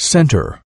Center.